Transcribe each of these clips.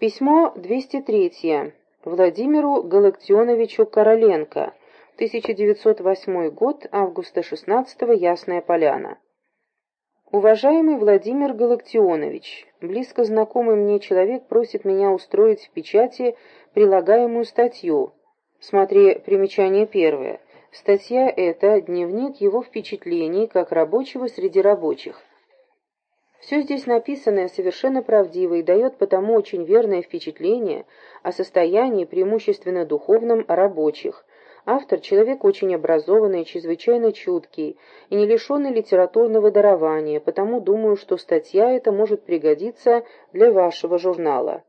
Письмо 203 Владимиру Галактионовичу Короленко, 1908 год, августа 16 Ясная Поляна. Уважаемый Владимир Галактионович, близко знакомый мне человек просит меня устроить в печати прилагаемую статью. Смотри примечание первое. Статья эта – дневник его впечатлений как рабочего среди рабочих. Все здесь написанное совершенно правдиво и дает потому очень верное впечатление о состоянии преимущественно духовном рабочих. Автор – человек очень образованный, чрезвычайно чуткий и не лишенный литературного дарования, потому думаю, что статья эта может пригодиться для вашего журнала.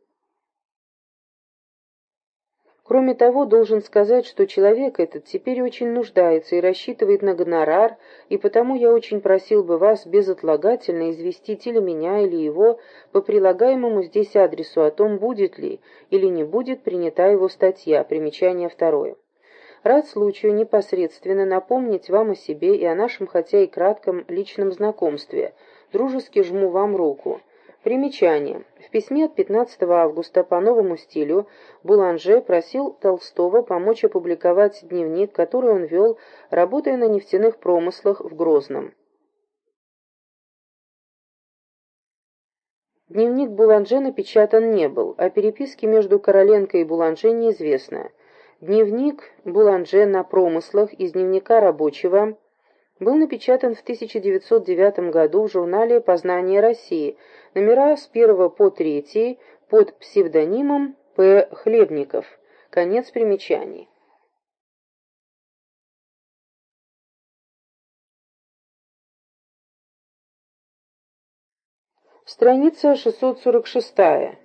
Кроме того, должен сказать, что человек этот теперь очень нуждается и рассчитывает на гонорар, и потому я очень просил бы вас безотлагательно известить или меня, или его по прилагаемому здесь адресу о том, будет ли или не будет принята его статья, примечание второе. Рад случаю непосредственно напомнить вам о себе и о нашем, хотя и кратком, личном знакомстве. Дружески жму вам руку. Примечание. В письме от 15 августа по новому стилю Буланже просил Толстого помочь опубликовать дневник, который он вел, работая на нефтяных промыслах в Грозном. Дневник Буланже напечатан не был, а переписки между Короленко и Буланже неизвестно. Дневник Буланже на промыслах из дневника рабочего был напечатан в 1909 году в журнале «Познание России», номера с 1 по 3 под псевдонимом П. Хлебников. Конец примечаний. Страница 646.